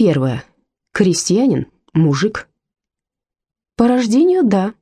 Первое. Крестьянин, мужик. По рождению – да,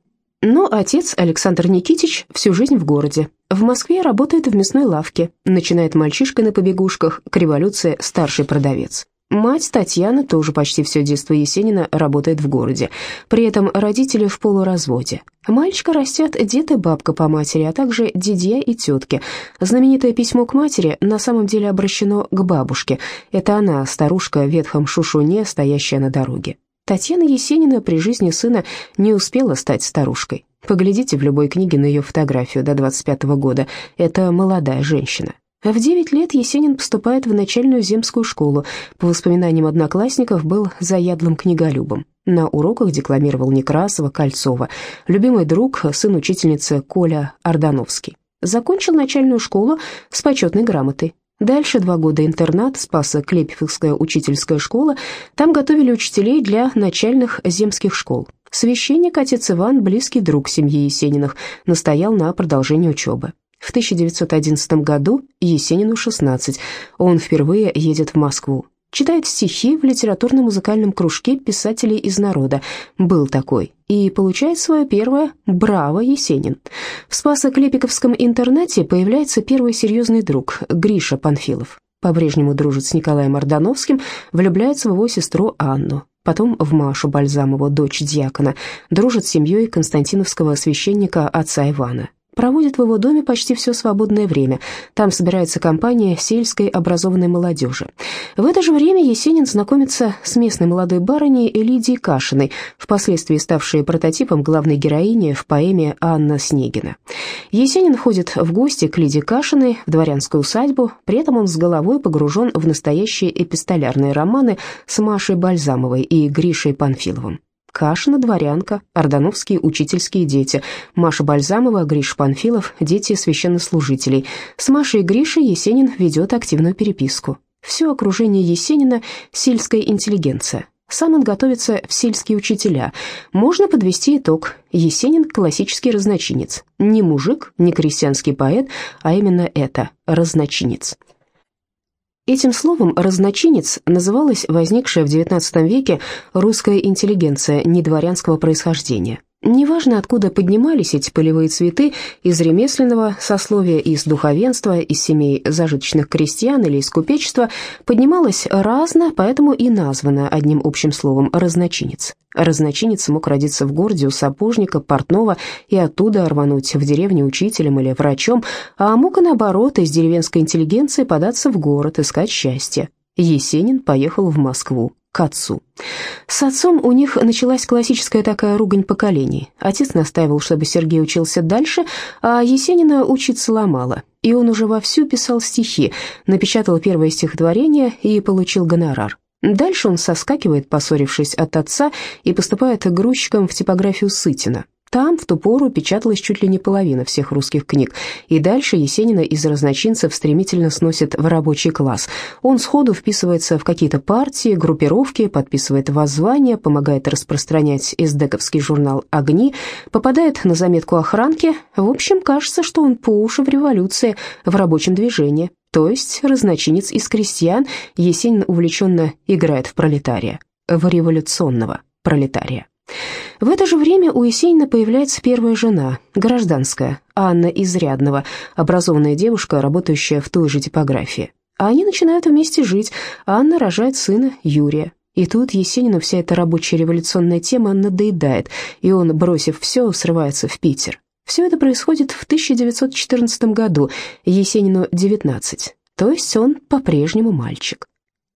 но отец Александр Никитич всю жизнь в городе. В Москве работает в мясной лавке, начинает мальчишкой на побегушках, к революции старший продавец. Мать Татьяна тоже почти все детство Есенина работает в городе. При этом родители в полуразводе. Мальчика растят дед и бабка по матери, а также дядья и тетки. Знаменитое письмо к матери на самом деле обращено к бабушке. Это она, старушка в ветхом шушуне, стоящая на дороге. Татьяна Есенина при жизни сына не успела стать старушкой. Поглядите в любой книге на ее фотографию до 25 -го года. Это молодая женщина. В 9 лет Есенин поступает в начальную земскую школу. По воспоминаниям одноклассников, был заядлым книголюбом. На уроках декламировал Некрасова, Кольцова. Любимый друг, сын учительницы Коля Ордановский. Закончил начальную школу с почетной грамотой. Дальше два года интернат, спаса Клепиховская учительская школа. Там готовили учителей для начальных земских школ. Священник, отец Иван, близкий друг семьи Есениных, настоял на продолжении учебы. В 1911 году Есенину 16. Он впервые едет в Москву. Читает стихи в литературно-музыкальном кружке писателей из народа. Был такой. И получает свое первое «Браво, Есенин». В Спасо-Клепиковском интернате появляется первый серьезный друг Гриша Панфилов. По-прежнему дружит с Николаем Ордановским, влюбляется в его сестру Анну потом в Машу Бальзамову, дочь дьякона, дружит с семьей константиновского священника отца Ивана проводит в его доме почти все свободное время. Там собирается компания сельской образованной молодежи. В это же время Есенин знакомится с местной молодой барыней Лидией Кашиной, впоследствии ставшей прототипом главной героини в поэме «Анна Снегина». Есенин ходит в гости к Лидии Кашиной в дворянскую усадьбу, при этом он с головой погружен в настоящие эпистолярные романы с Машей Бальзамовой и Гришей Панфиловым. Кашина дворянка, ордановские учительские дети, Маша Бальзамова, Гриш Панфилов, дети священнослужителей. С Машей и Гришей Есенин ведет активную переписку. Все окружение Есенина – сельская интеллигенция. Сам он готовится в сельские учителя. Можно подвести итог. Есенин – классический разночинец. Не мужик, не крестьянский поэт, а именно это – разночинец. Этим словом «разночинец» называлась возникшая в XIX веке русская интеллигенция недворянского происхождения. Неважно, откуда поднимались эти полевые цветы, из ремесленного сословия, из духовенства, из семей зажиточных крестьян или из купечества, поднималось разно, поэтому и названо одним общим словом «разночинец». Разночинец мог родиться в городе у сапожника, портного и оттуда рвануть в деревню учителем или врачом, а мог и наоборот из деревенской интеллигенции податься в город, искать счастье. Есенин поехал в Москву к отцу. С отцом у них началась классическая такая ругань поколений. Отец настаивал, чтобы Сергей учился дальше, а Есенина учиться ломало. И он уже вовсю писал стихи, напечатал первое стихотворение и получил гонорар. Дальше он соскакивает, поссорившись от отца, и поступает грузчиком в типографию Сытина. Там в ту пору печаталась чуть ли не половина всех русских книг, и дальше Есенина из разночинцев стремительно сносит в рабочий класс. Он сходу вписывается в какие-то партии, группировки, подписывает воззвания, помогает распространять эсдековский журнал «Огни», попадает на заметку охранки. В общем, кажется, что он по уши в революции, в рабочем движении. То есть разночинец из крестьян Есенин увлеченно играет в пролетария, в революционного пролетария. В это же время у Есенина появляется первая жена, гражданская, Анна Изрядного, образованная девушка, работающая в той же типографии. А они начинают вместе жить, Анна рожает сына Юрия. И тут Есенину вся эта рабочая революционная тема надоедает, и он, бросив все, срывается в Питер. Все это происходит в 1914 году, Есенину 19, то есть он по-прежнему мальчик.